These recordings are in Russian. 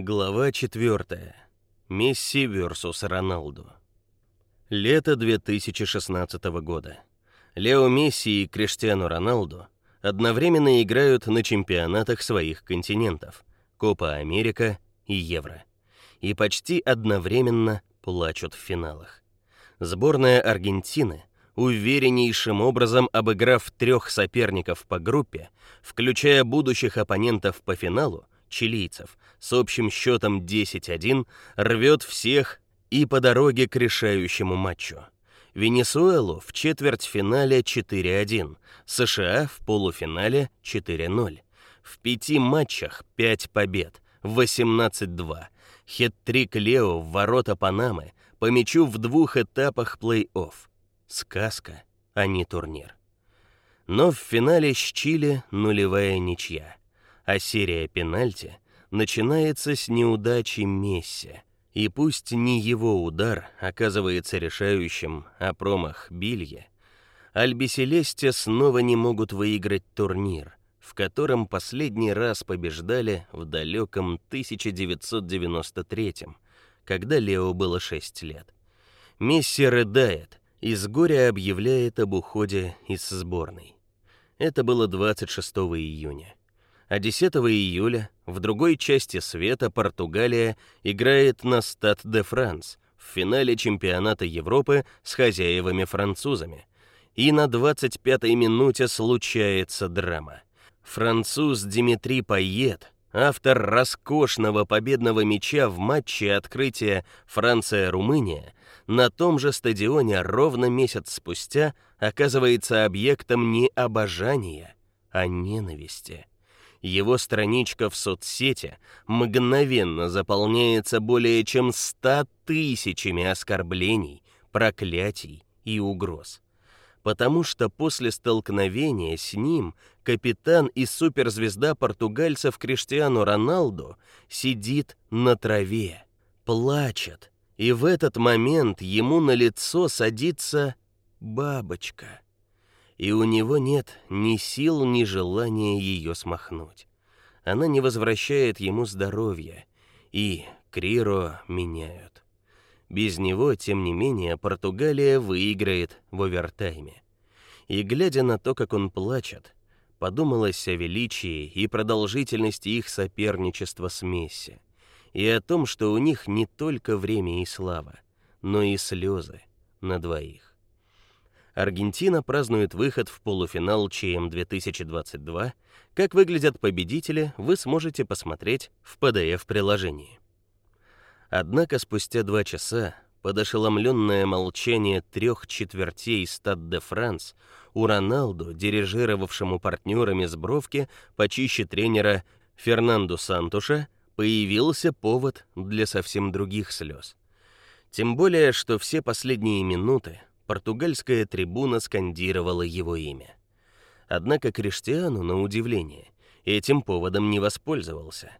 Глава 4. Месси vs Роналду. Лето 2016 года. Лео Месси и Криштиану Роналду одновременно играют на чемпионатах своих континентов: Копа Америка и Евро. И почти одновременно плачут в финалах. Сборная Аргентины, увереннейшим образом обыграв трех соперников по группе, включая будущих оппонентов по финалу, чилийцев, с общим счетом 10-1 рвет всех и по дороге к решающему матчу. Венесуэлу в четвертьфинале 4-1, США в полуфинале 4-0. В пяти матчах 5 побед, 18-2. Хет-трик Лео в ворота Панамы по мячу в двух этапах плей-офф. Сказка, а не турнир. Но в финале с Чили нулевая ничья а серия пенальти начинается с неудачи Месси. И пусть не его удар оказывается решающим, а промах Билье, Альбиселесте снова не могут выиграть турнир, в котором последний раз побеждали в далеком 1993 когда Лео было 6 лет. Месси рыдает и с горя объявляет об уходе из сборной. Это было 26 июня а 10 июля в другой части света Португалия играет на Стад де Франс в финале чемпионата Европы с хозяевами-французами. И на 25-й минуте случается драма. Француз Димитри Пайет, автор роскошного победного мяча в матче открытия Франция-Румыния, на том же стадионе ровно месяц спустя оказывается объектом не обожания, а ненависти его страничка в соцсети мгновенно заполняется более чем ста тысячами оскорблений, проклятий и угроз. Потому что после столкновения с ним капитан и суперзвезда португальцев Криштиану Роналду сидит на траве, плачет, и в этот момент ему на лицо садится бабочка и у него нет ни сил, ни желания ее смахнуть. Она не возвращает ему здоровья, и Криро меняют. Без него, тем не менее, Португалия выиграет в овертайме. И глядя на то, как он плачет, подумалось о величии и продолжительности их соперничества с Месси, и о том, что у них не только время и слава, но и слезы на двоих. Аргентина празднует выход в полуфинал ЧМ 2022. Как выглядят победители, вы сможете посмотреть в PDF-приложении. Однако спустя два часа под ошеломленное молчание трех четвертей Стад де Франс у Роналду, дирижировавшему партнерами с бровки почище тренера Фернандо Сантуша, появился повод для совсем других слез. Тем более, что все последние минуты португальская трибуна скандировала его имя. Однако Криштиану, на удивление, этим поводом не воспользовался.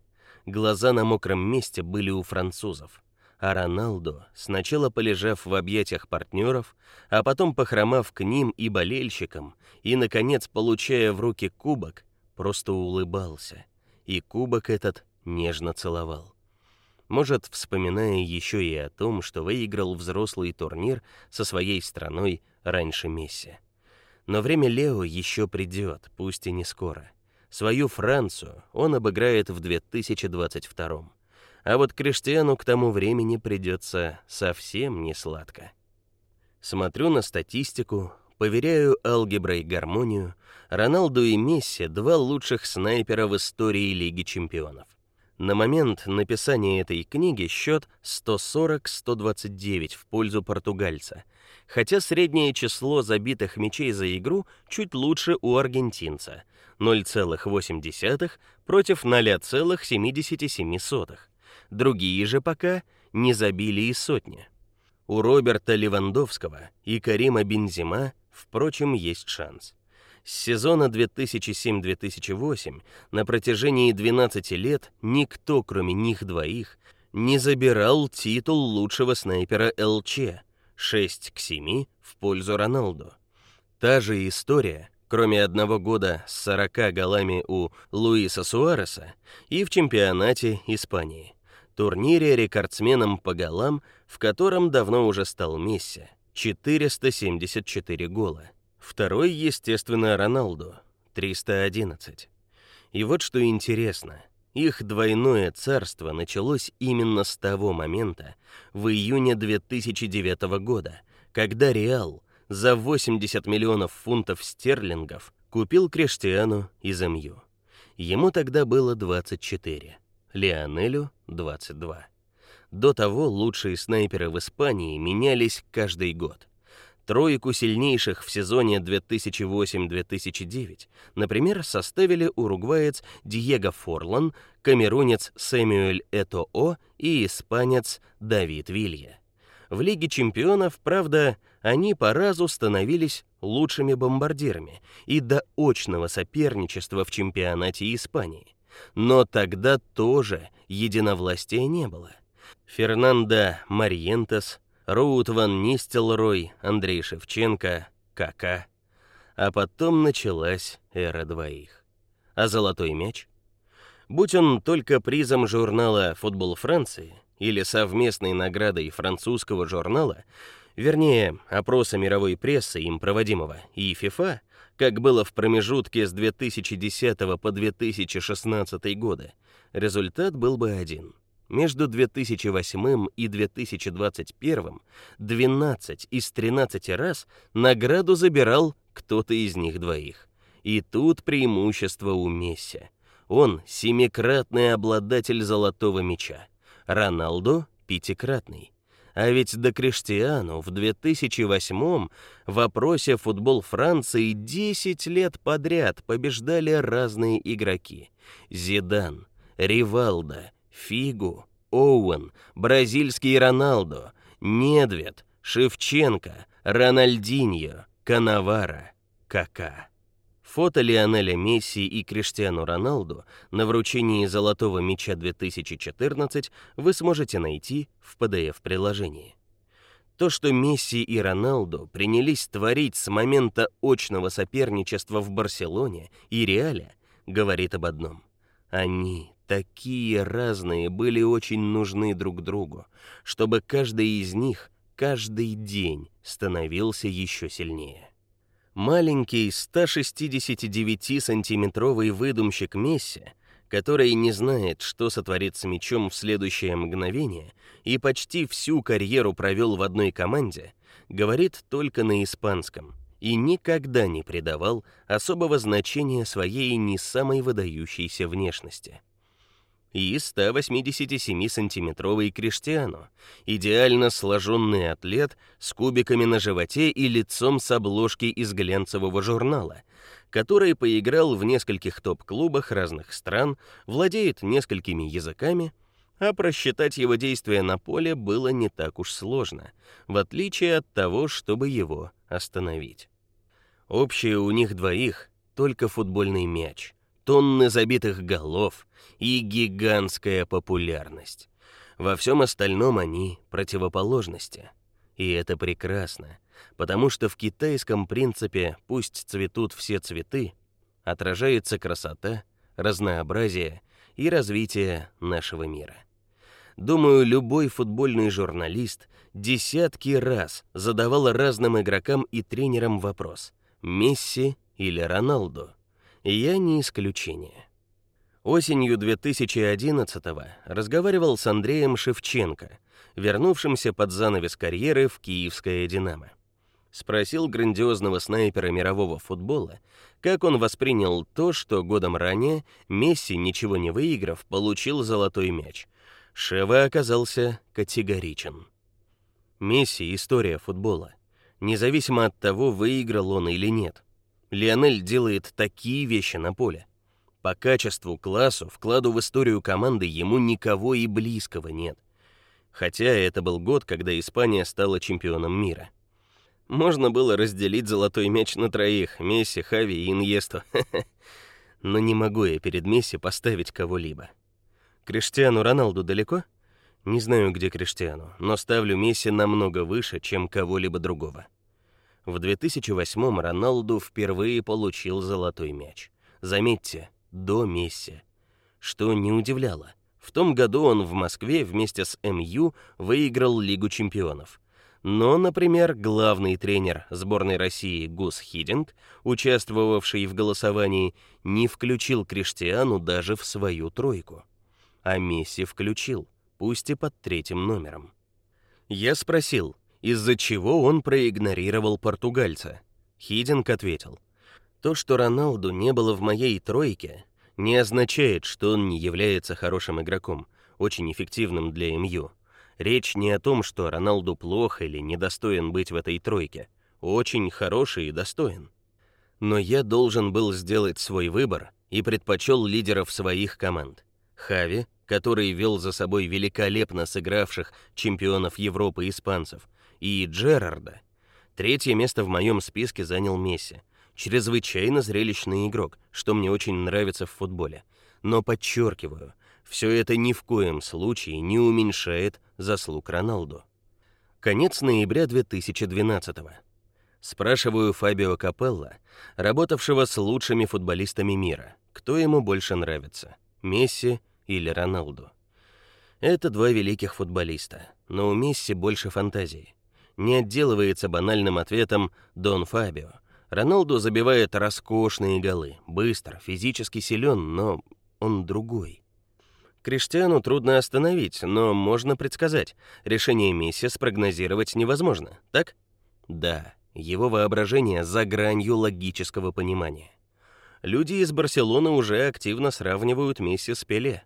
Глаза на мокром месте были у французов, а Роналдо, сначала полежав в объятиях партнеров, а потом похромав к ним и болельщикам, и наконец получая в руки кубок, просто улыбался, и кубок этот нежно целовал может, вспоминая еще и о том, что выиграл взрослый турнир со своей страной раньше Месси. Но время Лео еще придет, пусть и не скоро. Свою Францию он обыграет в 2022. А вот Криштиану к тому времени придется совсем не сладко. Смотрю на статистику, поверяю алгеброй гармонию. Роналду и Месси два лучших снайпера в истории Лиги чемпионов. На момент написания этой книги счет 140-129 в пользу португальца, хотя среднее число забитых мячей за игру чуть лучше у аргентинца 0,8 против 0,77. Другие же пока не забили и сотни. У Роберта Левандовского и Карима Бензима, впрочем, есть шанс. С сезона 2007-2008 на протяжении 12 лет никто, кроме них двоих, не забирал титул лучшего снайпера ЛЧ 6 к 7 в пользу Роналду. Та же история, кроме одного года с 40 голами у Луиса Суареса и в чемпионате Испании. турнире рекордсменом по голам, в котором давно уже стал Месси 474 гола. Второй, естественно, Роналду 311. И вот что интересно, их двойное царство началось именно с того момента, в июне 2009 года, когда Реал за 80 миллионов фунтов стерлингов купил Криштиану из МЮ. Ему тогда было 24, Лионелю 22. До того лучшие снайперы в Испании менялись каждый год. Тройку сильнейших в сезоне 2008-2009, например, составили уругваец Диего Форлан, камерунец Сэмюэль Этоо и испанец Давид Вилья. В Лиге чемпионов, правда, они по разу становились лучшими бомбардирами и до очного соперничества в чемпионате Испании. Но тогда тоже единовластия не было. Фернандо Мариентес Роуд ван Нистелрой, Андрей Шевченко, Кака. А потом началась эра двоих. А золотой мяч? Будь он только призом журнала Футбол Франции или совместной наградой французского журнала, вернее, опроса мировой прессы им проводимого и ФИФА, как было в промежутке с 2010 по 2016 годы, результат был бы один. Между 2008 и 2021 12 из 13 раз награду забирал кто-то из них двоих. И тут преимущество у Месси. Он семикратный обладатель золотого мяча. Роналду пятикратный. А ведь до Криштиану в 2008 в вопросе футбол Франции 10 лет подряд побеждали разные игроки: Зидан, Ривалдо, Фигу, Оуэн, бразильский Роналдо, Недвед, Шевченко, Рональдиньо, Канавара, Кака. Фото Лионеля Месси и Криштиану Роналду на вручении Золотого мяча 2014 вы сможете найти в PDF-приложении. То, что Месси и Роналду принялись творить с момента очного соперничества в Барселоне и Реале, говорит об одном. Они такие разные были очень нужны друг другу, чтобы каждый из них каждый день становился еще сильнее. Маленький 169-сантиметровый выдумщик Месси, который не знает, что сотворит с мячом в следующее мгновение и почти всю карьеру провел в одной команде, говорит только на испанском и никогда не придавал особого значения своей не самой выдающейся внешности и 187-сантиметровый Криштиану, идеально сложенный атлет с кубиками на животе и лицом с обложки из глянцевого журнала, который поиграл в нескольких топ-клубах разных стран, владеет несколькими языками, а просчитать его действия на поле было не так уж сложно, в отличие от того, чтобы его остановить. Общее у них двоих только футбольный мяч тонны забитых голов и гигантская популярность. Во всем остальном они противоположности. И это прекрасно, потому что в китайском принципе «пусть цветут все цветы» отражается красота, разнообразие и развитие нашего мира. Думаю, любой футбольный журналист десятки раз задавал разным игрокам и тренерам вопрос: Месси или Роналду? Я не исключение. Осенью 2011-го разговаривал с Андреем Шевченко, вернувшимся под занавес карьеры в Киевское Динамо. Спросил грандиозного снайпера мирового футбола, как он воспринял то, что годом ранее Месси, ничего не выиграв, получил золотой мяч. Шева оказался категоричен. Месси история футбола, независимо от того, выиграл он или нет. Лионель делает такие вещи на поле. По качеству, классу, вкладу в историю команды ему никого и близкого нет. Хотя это был год, когда Испания стала чемпионом мира. Можно было разделить золотой мяч на троих: Месси, Хави и Иньесту. Но не могу я перед Месси поставить кого-либо. Криштиану Роналду далеко? Не знаю, где Криштиану, но ставлю Месси намного выше, чем кого-либо другого. В 2008-м Роналду впервые получил золотой мяч. Заметьте, до Месси. Что не удивляло. В том году он в Москве вместе с МЮ выиграл Лигу чемпионов. Но, например, главный тренер сборной России Гус Хидинг, участвовавший в голосовании, не включил Криштиану даже в свою тройку. А Месси включил, пусть и под третьим номером. Я спросил, из-за чего он проигнорировал португальца. Хидинг ответил: "То, что Роналду не было в моей тройке, не означает, что он не является хорошим игроком, очень эффективным для МЮ. Речь не о том, что Роналду плох или недостоин быть в этой тройке. Очень хороший и достоин. Но я должен был сделать свой выбор и предпочел лидеров своих команд. Хави, который вел за собой великолепно сыгравших чемпионов Европы испанцев, и Джерарда. Третье место в моем списке занял Месси. Чрезвычайно зрелищный игрок, что мне очень нравится в футболе. Но подчеркиваю, все это ни в коем случае не уменьшает заслуг Роналду. Конец ноября 2012 -го. Спрашиваю Фабио Капелло, работавшего с лучшими футболистами мира, кто ему больше нравится: Месси или Роналду. Это два великих футболиста, но у Месси больше фантазии. Не отделывается банальным ответом Дон Фабио. Роналду забивает роскошные голы, быстро, физически силен, но он другой. Криштиану трудно остановить, но можно предсказать. Решение Месси спрогнозировать невозможно, так? Да, его воображение за гранью логического понимания. Люди из Барселоны уже активно сравнивают Месси с Пеле.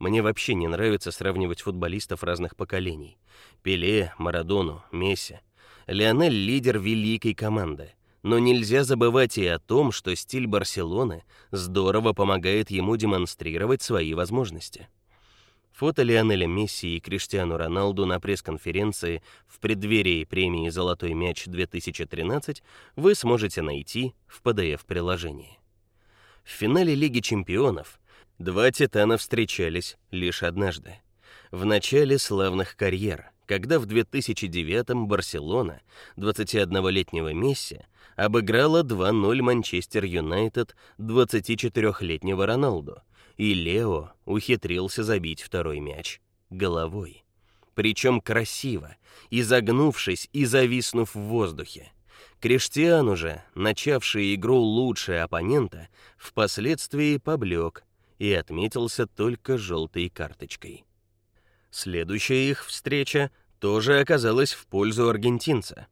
Мне вообще не нравится сравнивать футболистов разных поколений. Пеле, Марадону, Месси. Лионель лидер великой команды. Но нельзя забывать и о том, что стиль Барселоны здорово помогает ему демонстрировать свои возможности. Фото Лионеля Месси и Криштиану Роналду на пресс-конференции в преддверии премии Золотой мяч 2013 вы сможете найти в PDF-приложении. В финале Лиги чемпионов два титана встречались лишь однажды. В начале славных карьер, когда в 2009-м Барселона 21-летнего Месси обыграла 2:0 Манчестер Юнайтед 24-летнего Роналду, и Лео ухитрился забить второй мяч головой. Причем красиво, изогнувшись и зависнув в воздухе. Криштиану же, начавший игру лучше оппонента, впоследствии поблек и отметился только желтой карточкой. Следующая их встреча тоже оказалась в пользу аргентинца.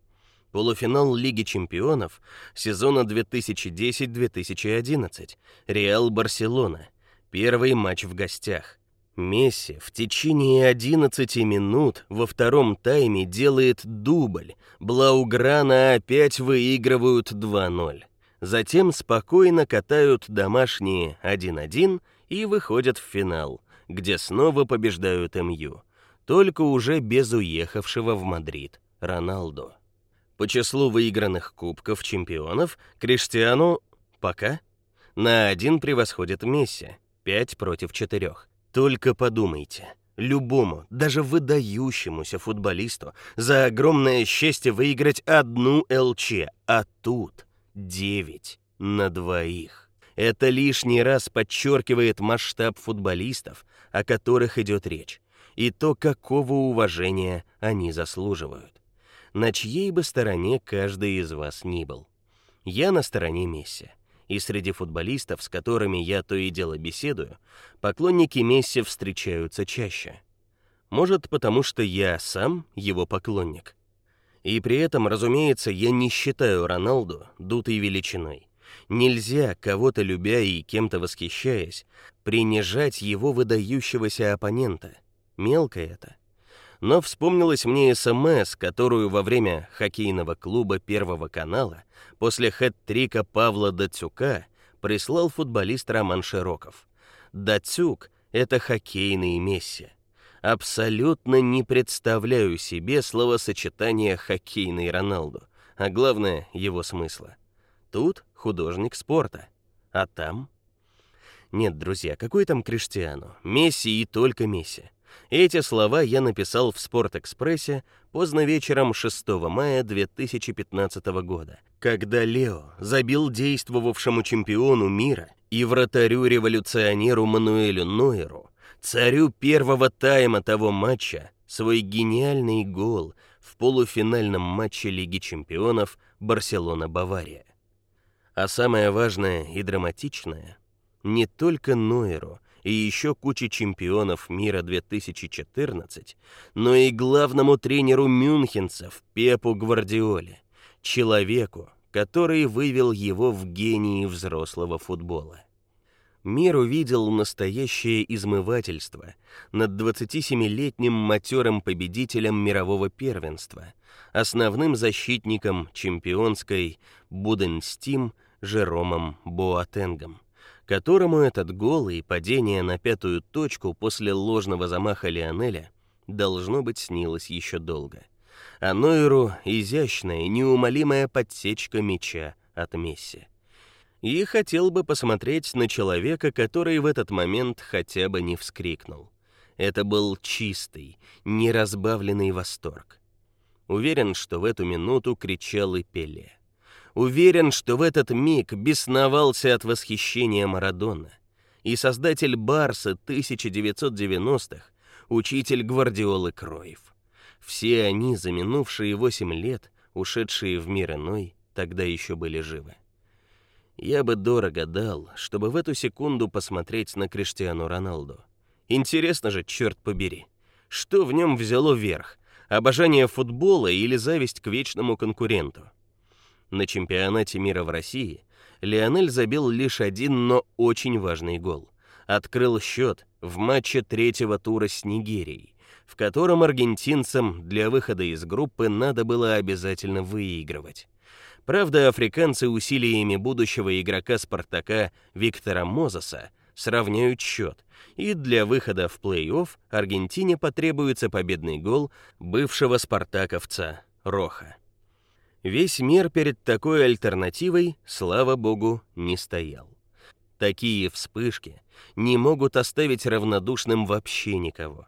Полуфинал Лиги чемпионов сезона 2010-2011. Реал Барселона. Первый матч в гостях. Месси в течение 11 минут во втором тайме делает дубль. Блауграна опять выигрывают 2:0. Затем спокойно катают домашние 1:1 и выходят в финал, где снова побеждают МЮ, только уже без уехавшего в Мадрид Роналдо. По числу выигранных кубков чемпионов Криштиану пока на один превосходит Месси, 5 против 4. Только подумайте, любому, даже выдающемуся футболисту за огромное счастье выиграть одну ЛЧ, а тут 9 на двоих. Это лишний раз подчеркивает масштаб футболистов, о которых идет речь, и то, какого уважения они заслуживают на чьей бы стороне каждый из вас ни был. Я на стороне Месси. И среди футболистов, с которыми я то и дело беседую, поклонники Месси встречаются чаще. Может, потому что я сам его поклонник. И при этом, разумеется, я не считаю Роналду дутой величиной. Нельзя, кого-то любя и кем-то восхищаясь, принижать его выдающегося оппонента. Мелко это но вспомнилась мне СМС, которую во время хоккейного клуба Первого канала после хэт-трика Павла Дацюка прислал футболист Роман Широков. Дацюк это хоккейный Месси. Абсолютно не представляю себе словосочетание хоккейный Роналду, а главное его смысла. Тут художник спорта, а там Нет, друзья, какой там Криштиану? Месси и только Месси. Эти слова я написал в Спортэкспрессе поздно вечером 6 мая 2015 года, когда Лео забил действовавшему чемпиону мира и вратарю-революционеру Мануэлю Нойеру царю первого тайма того матча, свой гениальный гол в полуфинальном матче Лиги чемпионов Барселона-Бавария. А самое важное и драматичное, не только Нойеру и еще куче чемпионов мира 2014, но и главному тренеру мюнхенцев Пепу Гвардиоле, человеку, который вывел его в гении взрослого футбола. Мир увидел настоящее измывательство над 27-летним матерым победителем мирового первенства, основным защитником чемпионской Буденстим Жеромом Боатенгом которому этот гол и падение на пятую точку после ложного замаха Лионеля должно быть снилось еще долго. А Нойеру изящная, неумолимая подсечка мяча от Месси. И хотел бы посмотреть на человека, который в этот момент хотя бы не вскрикнул. Это был чистый, неразбавленный восторг. Уверен, что в эту минуту кричал и Пеле. Уверен, что в этот миг бесновался от восхищения Марадона. И создатель Барса 1990-х, учитель Гвардиолы Кроев. Все они за минувшие восемь лет, ушедшие в мир иной, тогда еще были живы. Я бы дорого дал, чтобы в эту секунду посмотреть на Криштиану Роналду. Интересно же, черт побери, что в нем взяло верх: обожание футбола или зависть к вечному конкуренту? На чемпионате мира в России Лионель забил лишь один, но очень важный гол. Открыл счет в матче третьего тура с Нигерией, в котором аргентинцам для выхода из группы надо было обязательно выигрывать. Правда, африканцы усилиями будущего игрока Спартака Виктора Мозеса сравняют счет, и для выхода в плей-офф Аргентине потребуется победный гол бывшего спартаковца Роха. Весь мир перед такой альтернативой, слава богу, не стоял. Такие вспышки не могут оставить равнодушным вообще никого.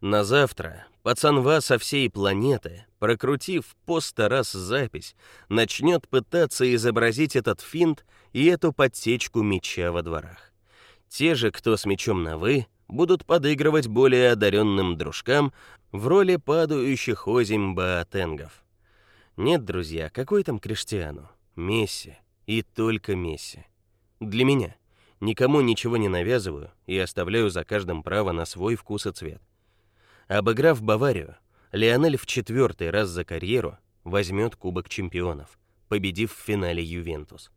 На завтра пацанва со всей планеты, прокрутив по сто раз запись, начнет пытаться изобразить этот финт и эту подсечку мяча во дворах. Те же, кто с мячом на «вы», будут подыгрывать более одаренным дружкам в роли падающих озим баатенгов. Нет, друзья, какой там Криштиану? Месси. И только Месси. Для меня. Никому ничего не навязываю и оставляю за каждым право на свой вкус и цвет. Обыграв Баварию, Лионель в четвертый раз за карьеру возьмет Кубок чемпионов, победив в финале Ювентус.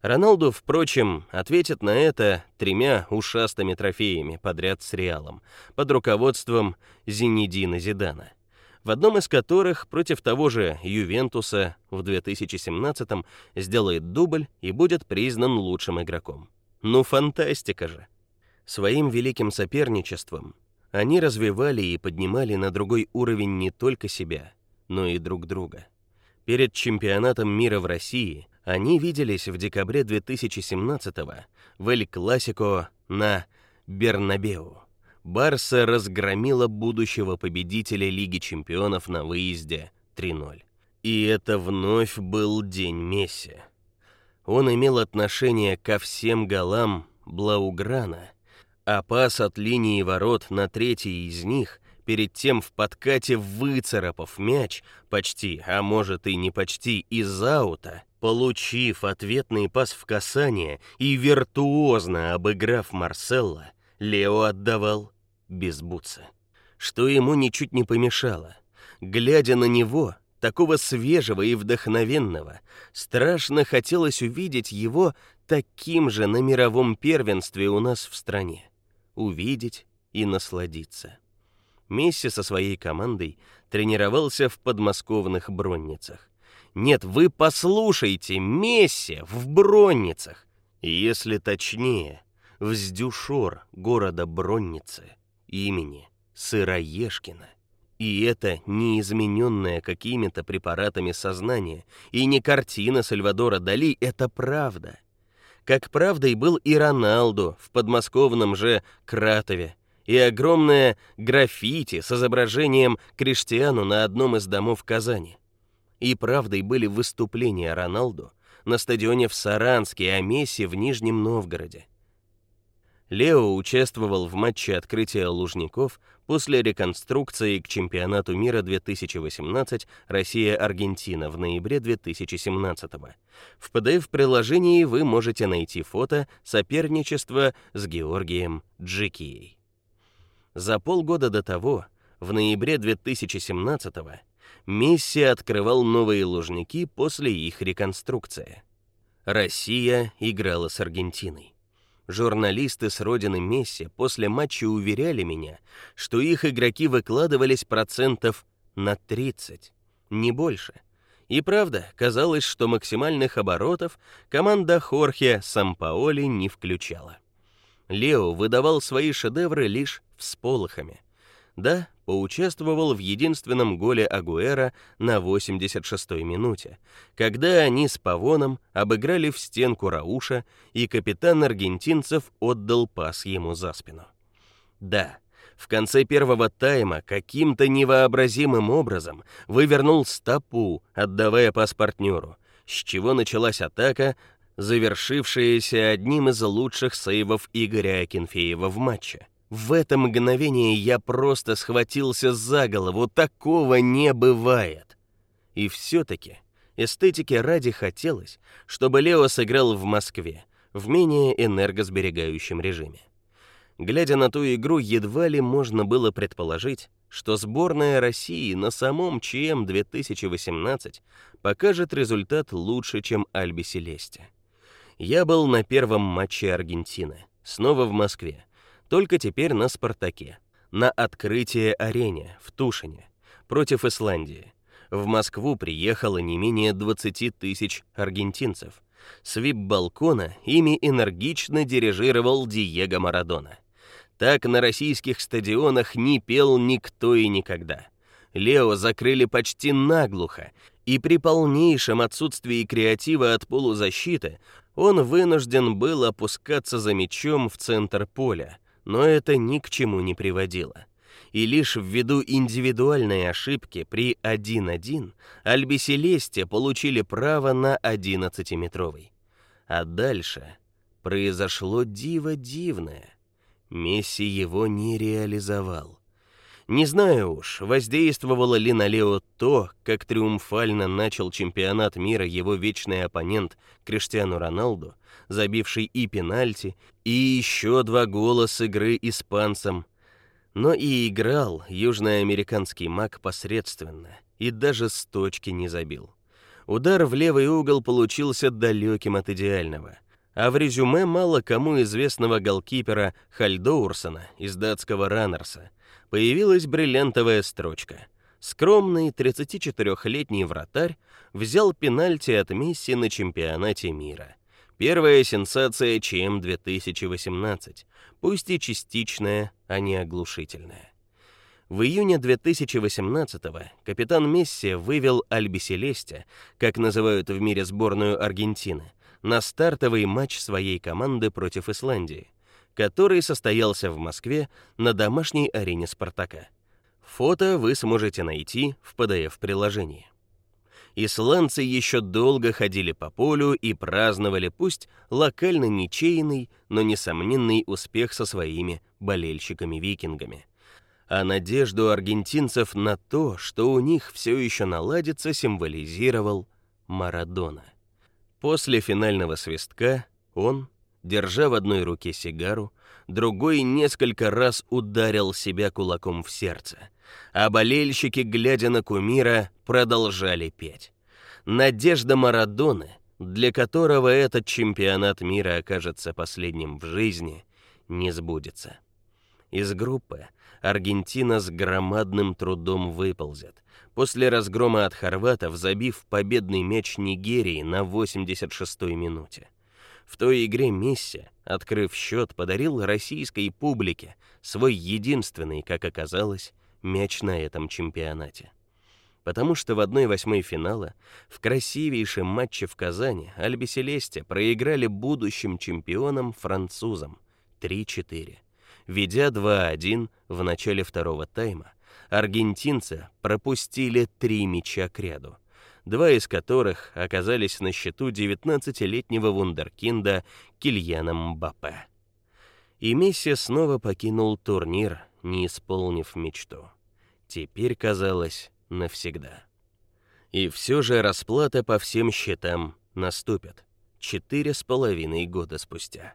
Роналду, впрочем, ответит на это тремя ушастыми трофеями подряд с Реалом под руководством Зинедина Зидана в одном из которых против того же Ювентуса в 2017-м сделает дубль и будет признан лучшим игроком. Ну фантастика же. Своим великим соперничеством они развивали и поднимали на другой уровень не только себя, но и друг друга. Перед чемпионатом мира в России они виделись в декабре 2017-го в Эль-Классико на Бернабеу. Барса разгромила будущего победителя Лиги чемпионов на выезде 3:0. И это вновь был день Месси. Он имел отношение ко всем голам Блауграна, а пас от линии ворот на третий из них, перед тем в подкате выцарапав мяч, почти, а может и не почти, из аута, получив ответный пас в касание и виртуозно обыграв Марселла, Лео отдавал без бутса, что ему ничуть не помешало. Глядя на него, такого свежего и вдохновенного, страшно хотелось увидеть его таким же на мировом первенстве у нас в стране. Увидеть и насладиться. Месси со своей командой тренировался в подмосковных Бронницах. Нет, вы послушайте, Месси в Бронницах. Если точнее, в Сдюшор города Бронницы имени Сыроежкина. И это не измененное какими-то препаратами сознание, и не картина Сальвадора Дали, это правда. Как правдой был и Роналду в подмосковном же Кратове, и огромное граффити с изображением Криштиану на одном из домов Казани. И правдой были выступления Роналду на стадионе в Саранске, а Месси в Нижнем Новгороде. Лео участвовал в матче открытия Лужников после реконструкции к чемпионату мира 2018 Россия-Аргентина в ноябре 2017 В PDF-приложении вы можете найти фото соперничества с Георгием Джикией. За полгода до того, в ноябре 2017 Месси открывал новые Лужники после их реконструкции. Россия играла с Аргентиной. Журналисты с родины Месси после матча уверяли меня, что их игроки выкладывались процентов на 30, не больше. И правда, казалось, что максимальных оборотов команда Хорхе Сампаоли не включала. Лео выдавал свои шедевры лишь всполохами. Да, поучаствовал в единственном голе Агуэра на 86-й минуте, когда они с Павоном обыграли в стенку Рауша, и капитан аргентинцев отдал пас ему за спину. Да, в конце первого тайма каким-то невообразимым образом вывернул стопу, отдавая пас партнеру, с чего началась атака, завершившаяся одним из лучших сейвов Игоря Акинфеева в матче. В это мгновение я просто схватился за голову, такого не бывает. И все таки эстетики ради хотелось, чтобы Лео сыграл в Москве в менее энергосберегающем режиме. Глядя на ту игру, едва ли можно было предположить, что сборная России на самом ЧМ 2018 покажет результат лучше, чем Альби Селесте. Я был на первом матче Аргентины, снова в Москве только теперь на Спартаке, на открытие арене в Тушине против Исландии. В Москву приехало не менее 20 тысяч аргентинцев. С вип-балкона ими энергично дирижировал Диего Марадона. Так на российских стадионах не пел никто и никогда. Лео закрыли почти наглухо, и при полнейшем отсутствии креатива от полузащиты он вынужден был опускаться за мячом в центр поля, но это ни к чему не приводило. И лишь ввиду индивидуальной ошибки при 1-1 Альби Селесте получили право на 11-метровый. А дальше произошло диво дивное. Месси его не реализовал. Не знаю уж, воздействовало ли на Лео то, как триумфально начал чемпионат мира его вечный оппонент Криштиану Роналду, забивший и пенальти, и еще два гола с игры испанцам. Но и играл южноамериканский маг посредственно, и даже с точки не забил. Удар в левый угол получился далеким от идеального. А в резюме мало кому известного голкипера Хальдоурсона из датского Раннерса появилась бриллиантовая строчка. Скромный 34-летний вратарь взял пенальти от Месси на чемпионате мира. Первая сенсация ЧМ 2018, пусть и частичная, а не оглушительная. В июне 2018-го капитан Месси вывел Альби Селесте, как называют в мире сборную Аргентины, на стартовый матч своей команды против Исландии, который состоялся в Москве на домашней арене Спартака. Фото вы сможете найти в PDF-приложении исландцы еще долго ходили по полю и праздновали пусть локально ничейный, но несомненный успех со своими болельщиками-викингами. А надежду аргентинцев на то, что у них все еще наладится, символизировал Марадона. После финального свистка он, держа в одной руке сигару, другой несколько раз ударил себя кулаком в сердце – а болельщики, глядя на кумира, продолжали петь. Надежда Марадоны, для которого этот чемпионат мира окажется последним в жизни, не сбудется. Из группы Аргентина с громадным трудом выползет. После разгрома от хорватов, забив победный мяч Нигерии на 86-й минуте. В той игре Месси, открыв счет, подарил российской публике свой единственный, как оказалось, мяч на этом чемпионате. Потому что в 1/8 финала в красивейшем матче в Казани Альби Селесте проиграли будущим чемпионам французам 3-4. Ведя 2-1 в начале второго тайма, аргентинцы пропустили три мяча к ряду, два из которых оказались на счету 19-летнего вундеркинда Кильяна Мбаппе. И Месси снова покинул турнир, не исполнив мечту. Теперь казалось навсегда. И все же расплата по всем счетам наступит четыре с половиной года спустя.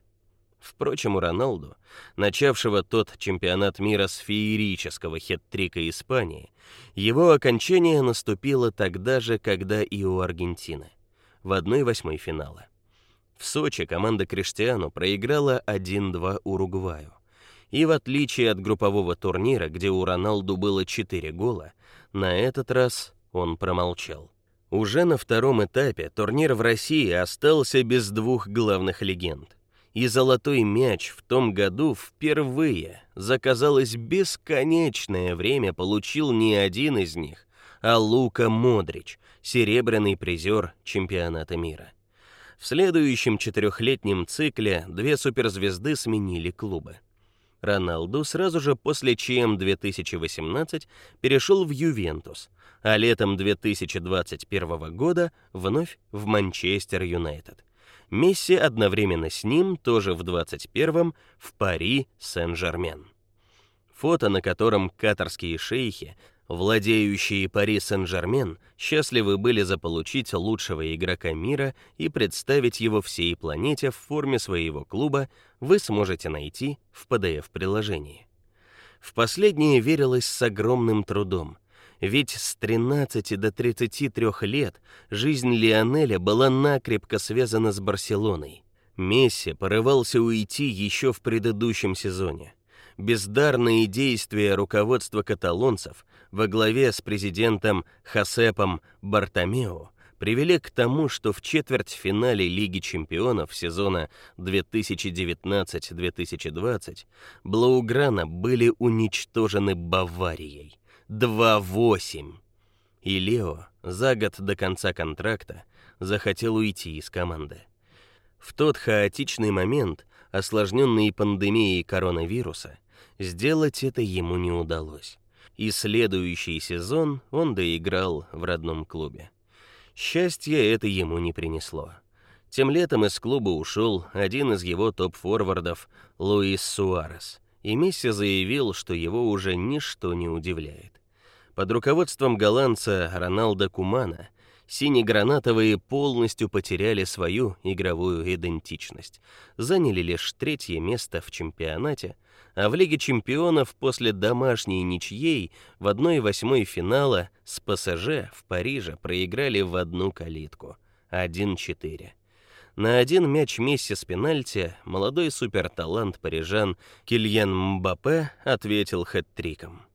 Впрочем, у Роналду, начавшего тот чемпионат мира с феерического хет-трика Испании, его окончание наступило тогда же, когда и у Аргентины, в 1/8 финала. В Сочи команда Криштиану проиграла 1-2 Уругваю. И в отличие от группового турнира, где у Роналду было 4 гола, на этот раз он промолчал. Уже на втором этапе турнир в России остался без двух главных легенд и золотой мяч в том году впервые за казалось бесконечное время получил не один из них, а Лука Модрич, серебряный призер чемпионата мира. В следующем четырехлетнем цикле две суперзвезды сменили клубы. Роналду сразу же после ЧМ 2018 перешел в Ювентус, а летом 2021 года вновь в Манчестер Юнайтед. Месси одновременно с ним, тоже в 21-м, в Пари Сен-Жермен. Фото, на котором катарские шейхи, владеющие Пари Сен-Жермен, счастливы были заполучить лучшего игрока мира и представить его всей планете в форме своего клуба, вы сможете найти в PDF-приложении. В последнее верилось с огромным трудом – ведь с 13 до 33 лет жизнь Лионеля была накрепко связана с Барселоной. Месси порывался уйти еще в предыдущем сезоне. Бездарные действия руководства каталонцев во главе с президентом Хосепом Бартомео привели к тому, что в четвертьфинале Лиги чемпионов сезона 2019-2020 Блауграна были уничтожены Баварией 2-8. И Лео за год до конца контракта захотел уйти из команды. В тот хаотичный момент, осложненный пандемией коронавируса, сделать это ему не удалось. И следующий сезон он доиграл в родном клубе. Счастья это ему не принесло. Тем летом из клуба ушел один из его топ-форвардов Луис Суарес, и Месси заявил, что его уже ничто не удивляет. Под руководством голландца Роналда Кумана сине-гранатовые полностью потеряли свою игровую идентичность. Заняли лишь третье место в чемпионате, а в Лиге чемпионов после домашней ничьей в 1/8 финала с ПСЖ в Париже проиграли в одну калитку 1-4. На один мяч Месси с пенальти молодой суперталант парижан Кильян Мбаппе ответил хэт-триком.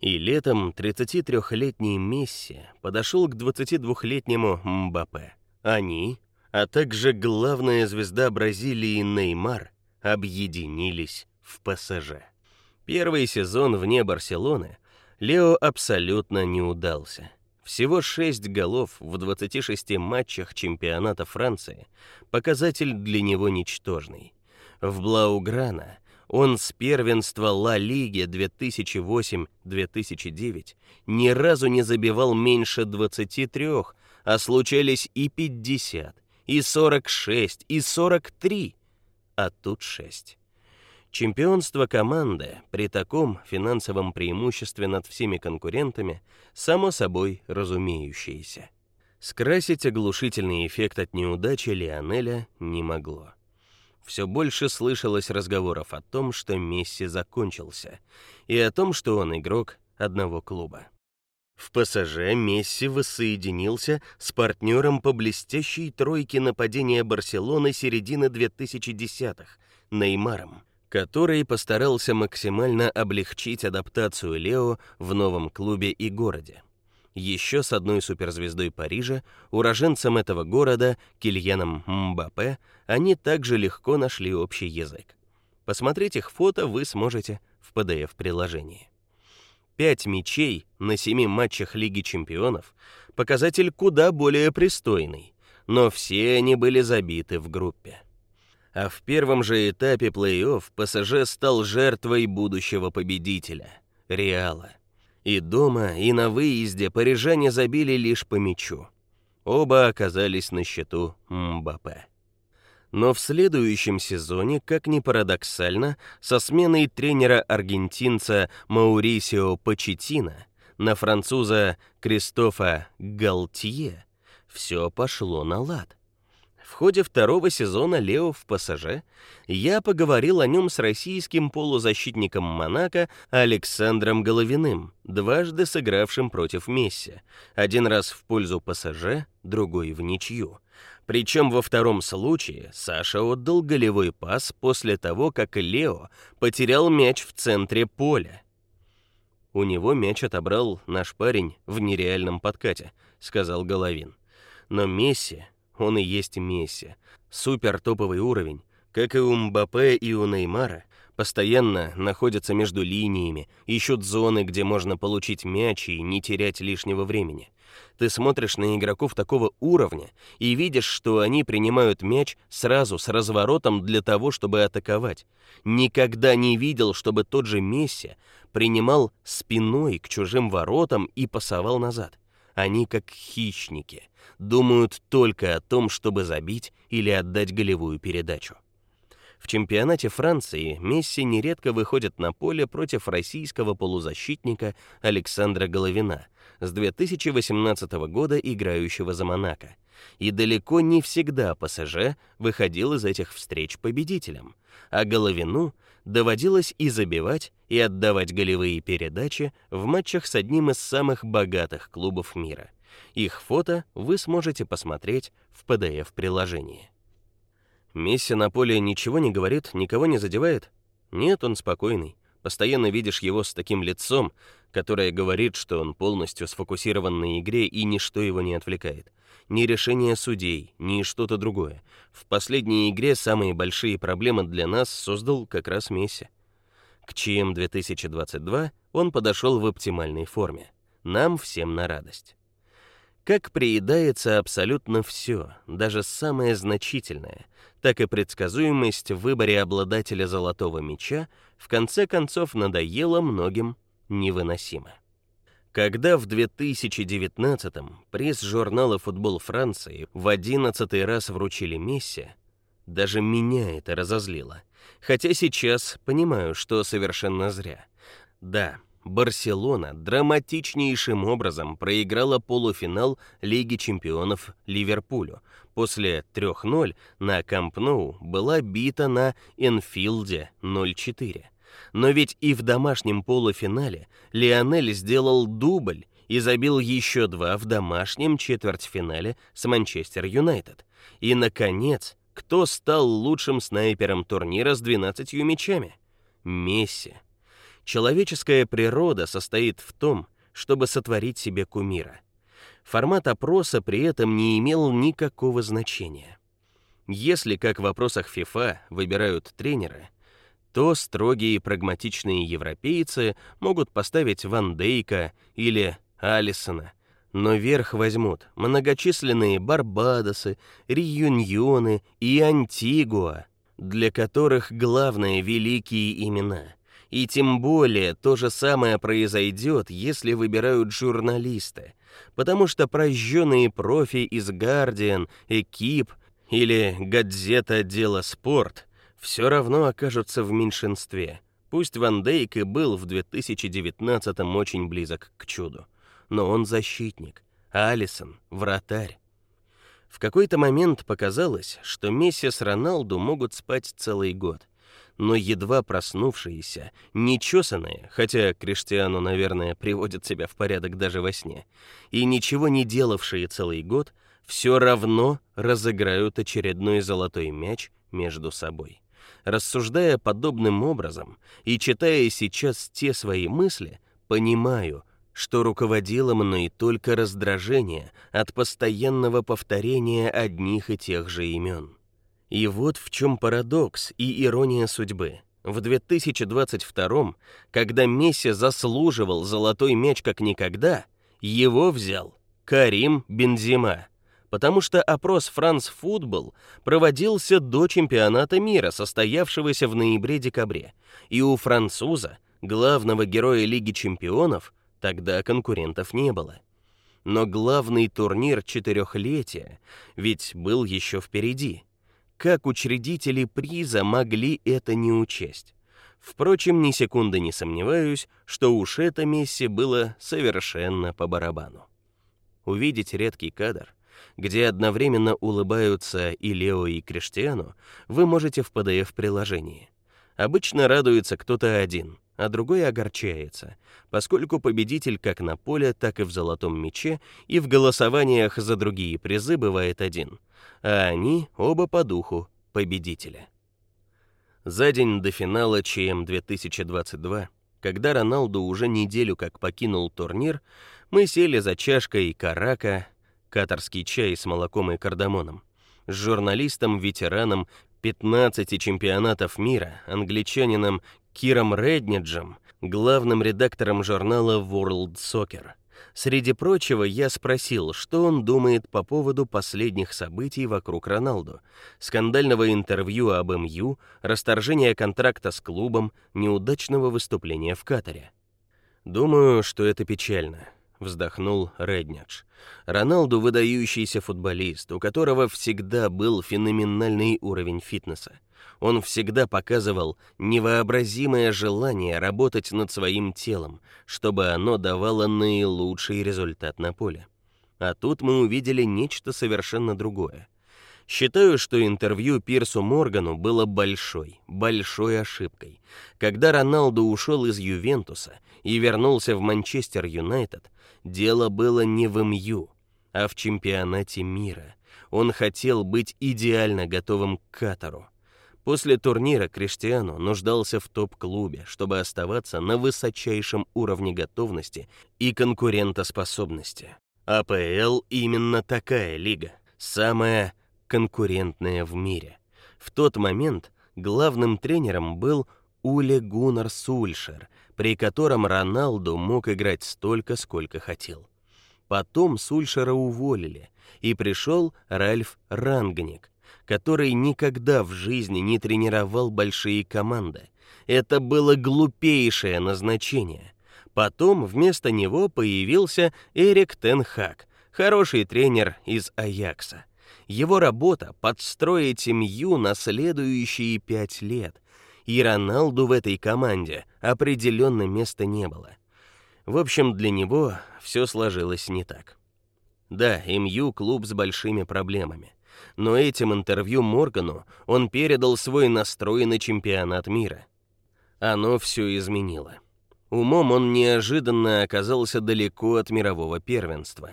И летом 33-летний Месси подошел к 22-летнему Мбаппе. Они, а также главная звезда Бразилии Неймар объединились в ПСЖ. Первый сезон вне Барселоны Лео абсолютно не удался. Всего 6 голов в 26 матчах чемпионата Франции. Показатель для него ничтожный. В Блауграна он с первенства Ла Лиги 2008-2009 ни разу не забивал меньше 23, а случались и 50, и 46, и 43, а тут 6. Чемпионство команды при таком финансовом преимуществе над всеми конкурентами само собой разумеющееся. Скрасить оглушительный эффект от неудачи Лионеля не могло все больше слышалось разговоров о том, что Месси закончился, и о том, что он игрок одного клуба. В ПСЖ Месси воссоединился с партнером по блестящей тройке нападения Барселоны середины 2010-х, Неймаром, который постарался максимально облегчить адаптацию Лео в новом клубе и городе еще с одной суперзвездой Парижа, уроженцем этого города, Кильяном Мбаппе, они также легко нашли общий язык. Посмотреть их фото вы сможете в PDF-приложении. Пять мячей на семи матчах Лиги чемпионов показатель куда более пристойный, но все они были забиты в группе. А в первом же этапе плей-офф ПСЖ стал жертвой будущего победителя Реала. И дома, и на выезде парижане забили лишь по мячу. Оба оказались на счету Мбаппе. Но в следующем сезоне, как ни парадоксально, со сменой тренера-аргентинца Маурисио Почетина на француза Кристофа Галтье все пошло на лад. В ходе второго сезона Лео в ПСЖ я поговорил о нем с российским полузащитником Монако Александром Головиным, дважды сыгравшим против Месси. Один раз в пользу ПСЖ, другой в ничью. Причем во втором случае Саша отдал голевой пас после того, как Лео потерял мяч в центре поля. У него мяч отобрал наш парень в нереальном подкате, сказал Головин. Но Месси он и есть Месси. Супер топовый уровень, как и у Мбаппе и у Неймара, постоянно находятся между линиями, ищут зоны, где можно получить мяч и не терять лишнего времени. Ты смотришь на игроков такого уровня и видишь, что они принимают мяч сразу с разворотом для того, чтобы атаковать. Никогда не видел, чтобы тот же Месси принимал спиной к чужим воротам и пасовал назад. Они как хищники, думают только о том, чтобы забить или отдать голевую передачу. В чемпионате Франции Месси нередко выходит на поле против российского полузащитника Александра Головина, с 2018 года играющего за Монако. И далеко не всегда ПСЖ выходил из этих встреч победителем, а Головину доводилось и забивать, и отдавать голевые передачи в матчах с одним из самых богатых клубов мира. Их фото вы сможете посмотреть в PDF-приложении. Месси на поле ничего не говорит, никого не задевает? Нет, он спокойный. Постоянно видишь его с таким лицом, которое говорит, что он полностью сфокусирован на игре и ничто его не отвлекает. Ни решение судей, ни что-то другое. В последней игре самые большие проблемы для нас создал как раз Месси. К ЧМ 2022 он подошел в оптимальной форме. Нам всем на радость. Как приедается абсолютно все, даже самое значительное, так и предсказуемость в выборе обладателя золотого мяча в конце концов надоела многим невыносимо. Когда в 2019-м приз журнала Футбол Франции в одиннадцатый раз вручили Месси, даже меня это разозлило. Хотя сейчас понимаю, что совершенно зря. Да, Барселона драматичнейшим образом проиграла полуфинал Лиги чемпионов Ливерпулю. После 3:0 на Камп Ноу была бита на Энфилде 0:4. Но ведь и в домашнем полуфинале Лионель сделал дубль и забил еще два в домашнем четвертьфинале с Манчестер Юнайтед. И наконец, кто стал лучшим снайпером турнира с 12 мячами? Месси. Человеческая природа состоит в том, чтобы сотворить себе кумира. Формат опроса при этом не имел никакого значения. Если, как в вопросах FIFA, выбирают тренера, то строгие и прагматичные европейцы могут поставить Ван Дейка или Алисона, но верх возьмут многочисленные Барбадосы, Реюньоны и Антигуа, для которых главное великие имена. И тем более то же самое произойдет, если выбирают журналисты, потому что прожженные профи из Guardian, Экип или Газета Дело Спорт все равно окажутся в меньшинстве. Пусть Ван Дейк и был в 2019-м очень близок к чуду, но он защитник, а Алисон вратарь. В какой-то момент показалось, что Месси с Роналду могут спать целый год. Но едва проснувшиеся, нечесанные, хотя Криштиану, наверное, приводит себя в порядок даже во сне, и ничего не делавшие целый год, все равно разыграют очередной золотой мяч между собой. Рассуждая подобным образом и читая сейчас те свои мысли, понимаю, что руководило мной только раздражение от постоянного повторения одних и тех же имен. И вот в чем парадокс и ирония судьбы. В 2022, когда Месси заслуживал золотой мяч как никогда, его взял Карим Бензима потому что опрос France Football проводился до чемпионата мира, состоявшегося в ноябре-декабре, и у француза, главного героя Лиги чемпионов, тогда конкурентов не было. Но главный турнир четырехлетия ведь был еще впереди. Как учредители приза могли это не учесть? Впрочем, ни секунды не сомневаюсь, что уж это Месси было совершенно по барабану. Увидеть редкий кадр, где одновременно улыбаются и Лео, и Криштиану, вы можете в PDF-приложении. Обычно радуется кто-то один, а другой огорчается, поскольку победитель как на поле, так и в золотом мяче и в голосованиях за другие призы бывает один, а они оба по духу победителя. За день до финала ЧМ 2022, когда Роналду уже неделю как покинул турнир, мы сели за чашкой карака, катарский чай с молоком и кардамоном, с журналистом-ветераном 15 чемпионатов мира, англичанином Киром Редниджем, главным редактором журнала World Soccer. Среди прочего, я спросил, что он думает по поводу последних событий вокруг Роналду: скандального интервью об МЮ, расторжения контракта с клубом, неудачного выступления в Катаре. Думаю, что это печально вздохнул Реднидж. Роналду выдающийся футболист, у которого всегда был феноменальный уровень фитнеса. Он всегда показывал невообразимое желание работать над своим телом, чтобы оно давало наилучший результат на поле. А тут мы увидели нечто совершенно другое. Считаю, что интервью Пирсу Моргану было большой, большой ошибкой. Когда Роналду ушел из Ювентуса и вернулся в Манчестер Юнайтед, дело было не в МЮ, а в чемпионате мира. Он хотел быть идеально готовым к Катару. После турнира Криштиану нуждался в топ-клубе, чтобы оставаться на высочайшем уровне готовности и конкурентоспособности. АПЛ именно такая лига, самая конкурентная в мире. В тот момент главным тренером был Уле Гуннар Сульшер, при котором Роналду мог играть столько, сколько хотел. Потом Сульшера уволили, и пришел Ральф Рангник, который никогда в жизни не тренировал большие команды. Это было глупейшее назначение. Потом вместо него появился Эрик Тенхак, хороший тренер из Аякса. Его работа подстроить семью на следующие пять лет. И Роналду в этой команде определенно места не было. В общем, для него все сложилось не так. Да, МЮ клуб с большими проблемами. Но этим интервью Моргану он передал свой настрой на чемпионат мира. Оно все изменило. Умом он неожиданно оказался далеко от мирового первенства.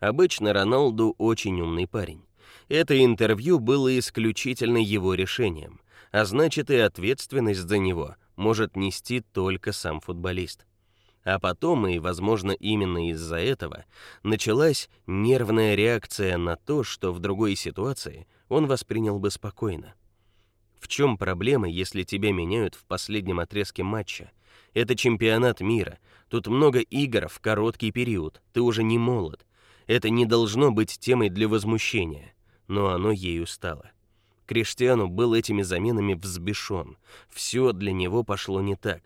Обычно Роналду очень умный парень. Это интервью было исключительно его решением, а значит и ответственность за него может нести только сам футболист. А потом, и, возможно, именно из-за этого, началась нервная реакция на то, что в другой ситуации он воспринял бы спокойно. В чем проблема, если тебя меняют в последнем отрезке матча? Это чемпионат мира. Тут много игр в короткий период. Ты уже не молод. Это не должно быть темой для возмущения но оно ею стало. Криштиану был этими заменами взбешен. Все для него пошло не так.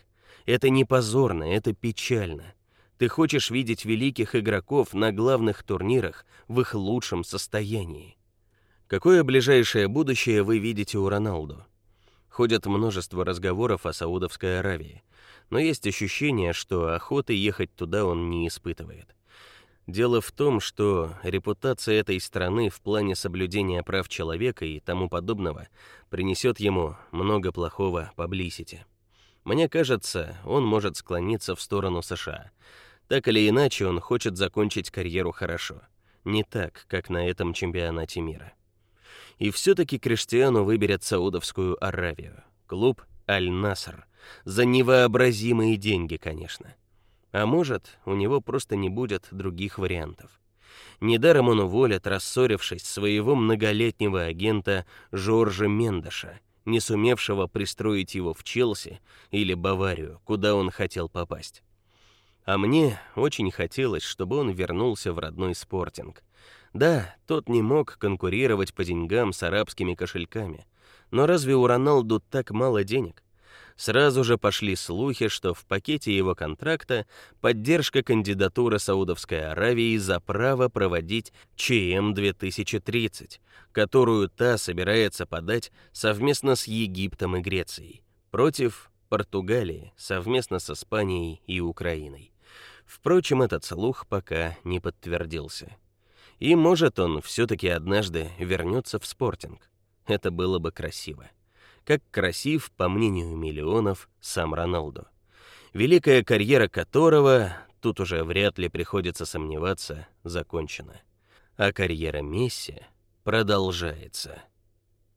Это не позорно, это печально. Ты хочешь видеть великих игроков на главных турнирах в их лучшем состоянии. Какое ближайшее будущее вы видите у Роналду? Ходят множество разговоров о Саудовской Аравии, но есть ощущение, что охоты ехать туда он не испытывает. Дело в том, что репутация этой страны в плане соблюдения прав человека и тому подобного принесет ему много плохого публисити. Мне кажется, он может склониться в сторону США. Так или иначе, он хочет закончить карьеру хорошо, не так, как на этом чемпионате мира. И все таки Криштиану выберет Саудовскую Аравию, клуб Аль-Наср, за невообразимые деньги, конечно. А может, у него просто не будет других вариантов. Недаром он уволит, рассорившись, своего многолетнего агента Жоржа Мендеша, не сумевшего пристроить его в Челси или Баварию, куда он хотел попасть. А мне очень хотелось, чтобы он вернулся в родной Спортинг. Да, тот не мог конкурировать по деньгам с арабскими кошельками. Но разве у Роналду так мало денег? Сразу же пошли слухи, что в пакете его контракта поддержка кандидатуры Саудовской Аравии за право проводить ЧМ 2030, которую та собирается подать совместно с Египтом и Грецией против Португалии совместно с Испанией и Украиной. Впрочем, этот слух пока не подтвердился. И может он все таки однажды вернется в спортинг. Это было бы красиво. Как красив, по мнению миллионов, сам Роналдо. Великая карьера которого, тут уже вряд ли приходится сомневаться, закончена. А карьера Месси продолжается.